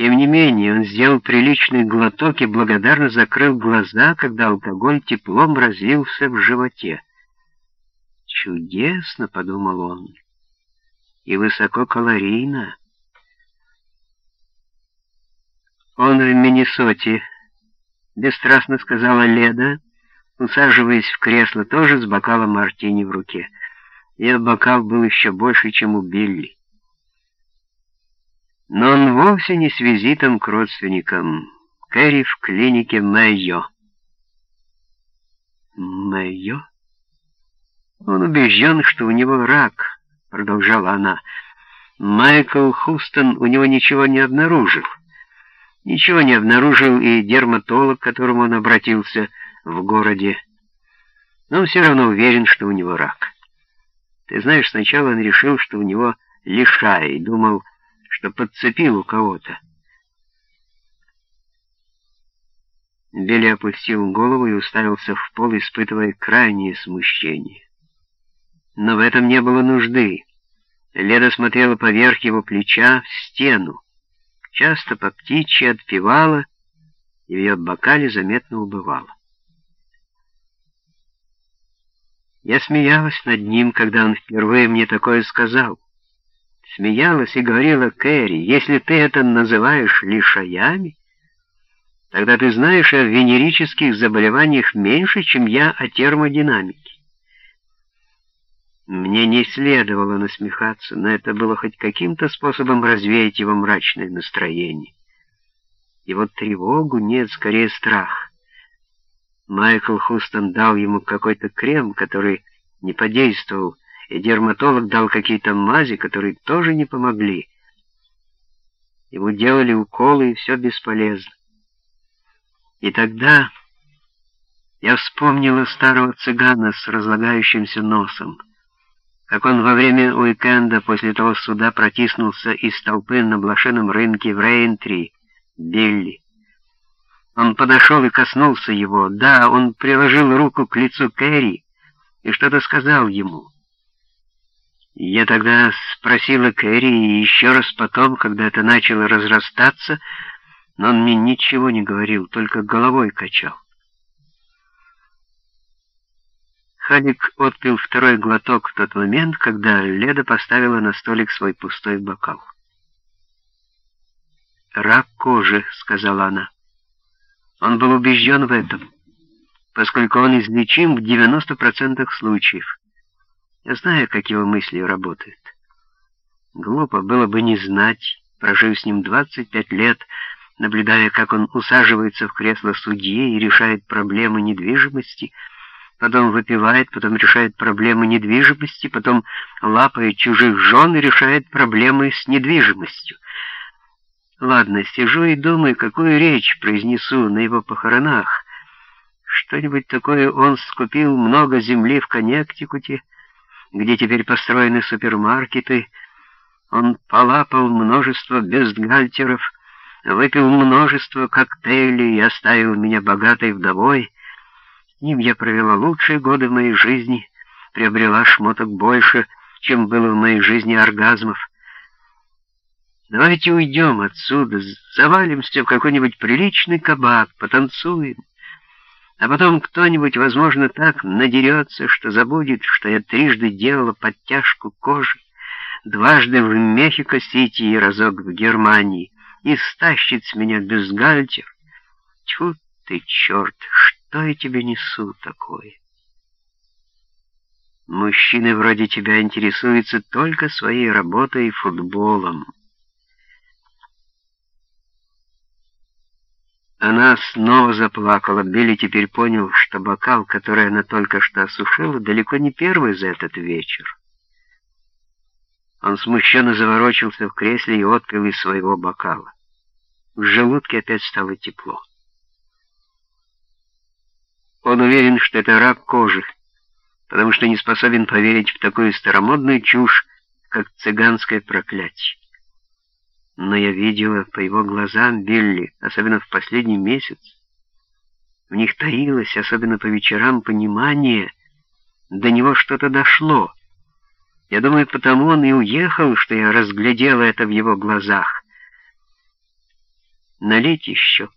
Тем не менее, он сделал приличный глоток и благодарно закрыл глаза, когда алкоголь теплом разлился в животе. «Чудесно!» — подумал он. «И высококалорийно!» «Он в Миннесоте», — бесстрастно сказала Леда, усаживаясь в кресло тоже с бокалом мартини в руке. Ее бокал был еще больше, чем у Билли. Но он вовсе не с визитом к родственникам. Кэрри в клинике Мэйо. Мэйо? Он убежден, что у него рак, продолжала она. Майкл Хустон у него ничего не обнаружил. Ничего не обнаружил и дерматолог, к которому он обратился в городе. Но он все равно уверен, что у него рак. Ты знаешь, сначала он решил, что у него лишай, думал, что подцепил у кого-то. Билли опустил голову и уставился в пол, испытывая крайнее смущение. Но в этом не было нужды. Леда смотрела поверх его плеча в стену, часто по птичьи отпевала, и в ее бокале заметно убывала. Я смеялась над ним, когда он впервые мне такое сказал смеялась и говорила Кэрри, «Если ты это называешь лишаями, тогда ты знаешь о венерических заболеваниях меньше, чем я о термодинамике». Мне не следовало насмехаться, но это было хоть каким-то способом развеять его мрачное настроение. Его тревогу нет, скорее страх. Майкл Хустон дал ему какой-то крем, который не подействовал, и дерматолог дал какие-то мази, которые тоже не помогли. Ему делали уколы, и все бесполезно. И тогда я вспомнила старого цыгана с разлагающимся носом, как он во время уикенда после того суда протиснулся из толпы на блошином рынке в Рейнтри, Билли. Он подошел и коснулся его. Да, он приложил руку к лицу Кэрри и что-то сказал ему. Я тогда спросила Кэрри и еще раз потом, когда это начало разрастаться, но он мне ничего не говорил, только головой качал. Халик отпил второй глоток в тот момент, когда Леда поставила на столик свой пустой бокал. «Рак кожи», — сказала она. Он был убежден в этом, поскольку он излечим в 90% случаев. Я знаю, как его мысли работают. Глупо было бы не знать, прожив с ним 25 лет, наблюдая, как он усаживается в кресло судьи и решает проблемы недвижимости, потом выпивает, потом решает проблемы недвижимости, потом лапает чужих жен и решает проблемы с недвижимостью. Ладно, сижу и думаю, какую речь произнесу на его похоронах. Что-нибудь такое он скупил много земли в Коннектикуте, где теперь построены супермаркеты, он полапал множество бюстгальтеров, выпил множество коктейлей и оставил меня богатой вдовой. С ним я провела лучшие годы в моей жизни, приобрела шмоток больше, чем было в моей жизни оргазмов. Давайте уйдем отсюда, завалимся в какой-нибудь приличный кабак, потанцуем. А потом кто-нибудь, возможно, так надерется, что забудет, что я трижды делала подтяжку кожи, дважды в Мехико-Сити и разок в Германии, и стащит с меня бюстгальтер. Тьфу ты, черт, что я тебе несу такое? Мужчины вроде тебя интересуются только своей работой и футболом. Она снова заплакала. Билли теперь понял, что бокал, который она только что осушила, далеко не первый за этот вечер. Он смущенно заворочился в кресле и отпил из своего бокала. В желудке опять стало тепло. Он уверен, что это рак кожи, потому что не способен поверить в такую старомодную чушь, как цыганское проклятие. Но я видела по его глазам Билли, особенно в последний месяц. В них таилось, особенно по вечерам, понимание, до него что-то дошло. Я думаю, потому он и уехал, что я разглядела это в его глазах. Налить еще.